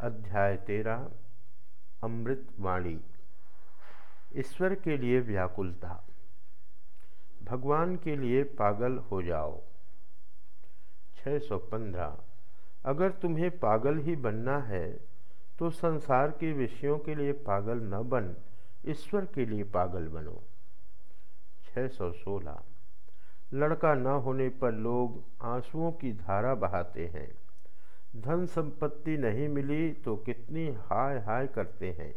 अध्याय तेरा अमृतवाणी ईश्वर के लिए व्याकुलता। भगवान के लिए पागल हो जाओ। 615 अगर तुम्हें पागल ही बनना है तो संसार के विषयों के लिए पागल न बन, ईश्वर के लिए पागल बनो। 616 लड़का न होने पर लोग आंसुओं की धारा बहाते हैं। धन संपत्ति नहीं मिली तो कितनी हाय हाय करते हैं।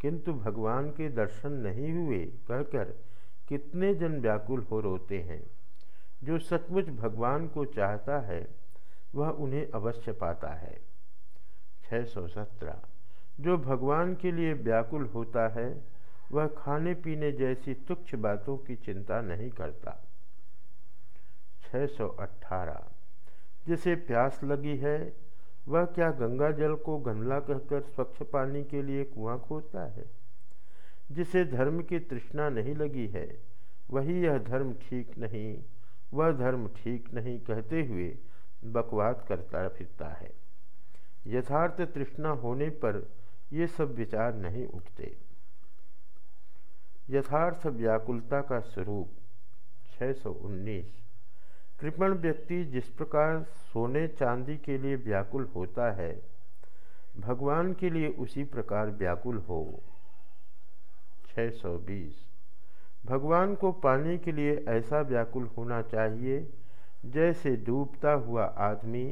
किंतु भगवान के दर्शन नहीं हुए कहकर कितने जन व्याकुल हो रोते हैं। जो सचमुच भगवान को चाहता है, वह उन्हें अवश्य पाता है। 617 जो भगवान के लिए व्याकुल होता है, वह खाने पीने जैसी तुच्छ बातों की चिंता नहीं करता। 618 जिसे प्यास लगी है, वह क्या गंगा जल को गंदला कहकर स्वच्छ पानी के लिए कुआँ खोदता है? जिसे धर्म की तृष्णा नहीं लगी है, वही यह धर्म ठीक नहीं, वह धर्म ठीक नहीं कहते हुए बकवाद करता फिरता है। यथार्थ तृष्णा होने पर ये सब विचार नहीं उठते। यथार्थ व्याकुलता का स्वरूप 619 कृपण व्यक्ति जिस प्रकार सोने चांदी के लिए व्याकुल होता है, भगवान के लिए उसी प्रकार व्याकुल हो। 620 भगवान को पाने के लिए ऐसा व्याकुल होना चाहिए, जैसे डूबता हुआ आदमी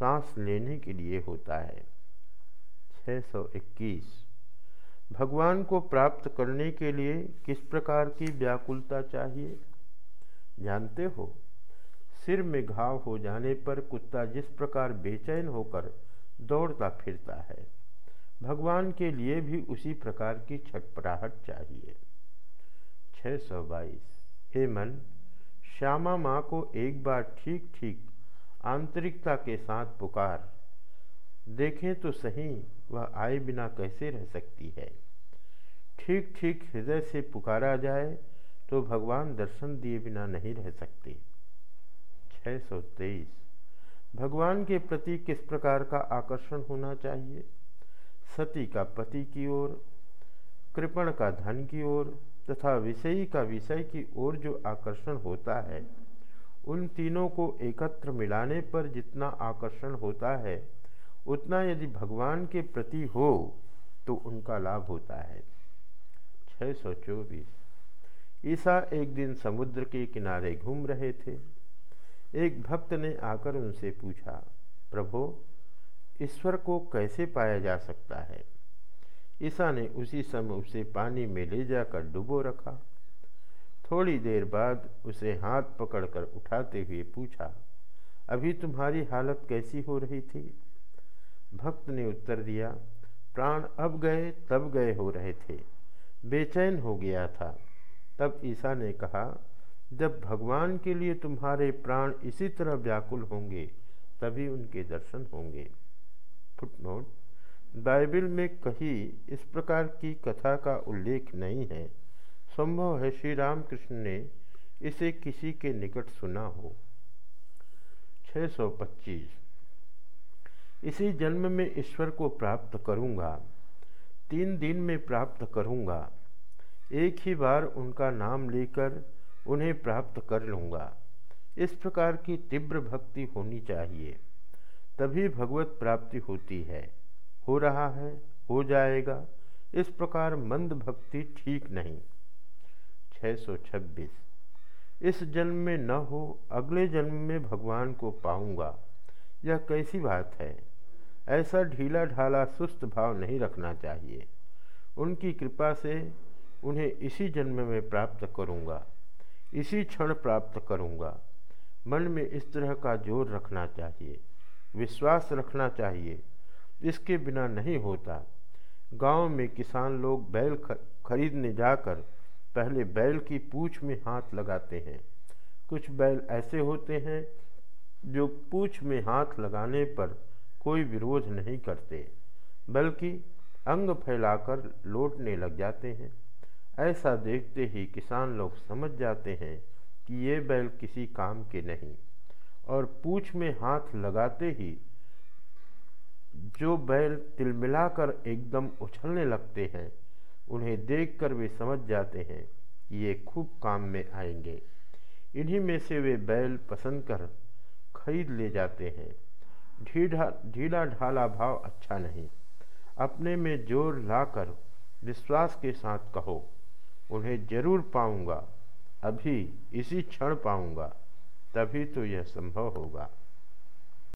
सांस लेने के लिए होता है। 621 भगवान को प्राप्त करने के लिए किस प्रकार की व्याकुलता चाहिए, जानते हो? सिर में घाव हो जाने पर कुत्ता जिस प्रकार बेचैन होकर दौड़ता फिरता है, भगवान के लिए भी उसी प्रकार की छटपटाहट चाहिए। 622 हे मन, श्यामा माँ को एक बार ठीक ठीक आंतरिकता के साथ पुकार। देखें तो सही, वह आए बिना कैसे रह सकती है? ठीक ठीक हृदय से पुकारा जाए तो भगवान दर्शन दिए बिना नहीं रह सकते। छः सौ तेईस भगवान के प्रति किस प्रकार का आकर्षण होना चाहिए? सती का पति की ओर, कृपण का धन की ओर, तथा विषयी का विषय की ओर जो आकर्षण होता है, उन तीनों को एकत्र मिलाने पर जितना आकर्षण होता है, उतना यदि भगवान के प्रति हो तो उनका लाभ होता है। 624 ईसा एक दिन समुद्र के किनारे घूम रहे थे। एक भक्त ने आकर उनसे पूछा, प्रभो, ईश्वर को कैसे पाया जा सकता है? ईसा ने उसी समय उसे पानी में ले जाकर डुबो रखा। थोड़ी देर बाद उसे हाथ पकड़कर उठाते हुए पूछा, अभी तुम्हारी हालत कैसी हो रही थी? भक्त ने उत्तर दिया, प्राण अब गए, तब गए हो रहे थे। बेचैन हो गया था। तब ईसा ने कहा जब भगवान के लिए तुम्हारे प्राण इसी तरह व्याकुल होंगे, तभी उनके दर्शन होंगे। फुटनोट, बाइबल में कहीं इस प्रकार की कथा का उल्लेख नहीं है। संभव है श्री रामकृष्ण ने इसे किसी के निकट सुना हो। 625 इसी जन्म में ईश्वर को प्राप्त करूँगा। तीन दिन में प्राप्त करूँगा। एक ही बार उनका नाम लेकर उन्हें प्राप्त कर लूँगा। इस प्रकार की तीव्र भक्ति होनी चाहिए। तभी भगवत प्राप्ति होती है। हो रहा है, हो जाएगा। इस प्रकार मंद भक्ति ठीक नहीं। 626 इस जन्म में न हो, अगले जन्म में भगवान को पाऊँगा। यह कैसी बात है? ऐसा ढीला ढाला सुस्त भाव नहीं रखना चाहिए। उनकी कृपा से उन्हें इसी जन्म में प्राप्त करूँगा। इसी क्षण प्राप्त करूँगा। मन में इस तरह का ज़ोर रखना चाहिए, विश्वास रखना चाहिए। इसके बिना नहीं होता। गाँव में किसान लोग बैल खरीदने जाकर पहले बैल की पूछ में हाथ लगाते हैं। कुछ बैल ऐसे होते हैं जो पूछ में हाथ लगाने पर कोई विरोध नहीं करते, बल्कि अंग फैलाकर लौटने लग जाते हैं। ऐसा देखते ही किसान लोग समझ जाते हैं कि ये बैल किसी काम के नहीं। और पूछ में हाथ लगाते ही जो बैल तिलमिलाकर एकदम उछलने लगते हैं, उन्हें देखकर वे समझ जाते हैं कि ये खूब काम में आएँगे। इन्हीं में से वे बैल पसंद कर खरीद ले जाते हैं। ढीढ़ा, ढीला ढाला भाव अच्छा नहीं। अपने में ज़ोर लाकर विश्वास के साथ कहो उन्हें ज़रूर पाऊँगा अभी इसी क्षण पाऊँगा तभी तो यह संभव होगा।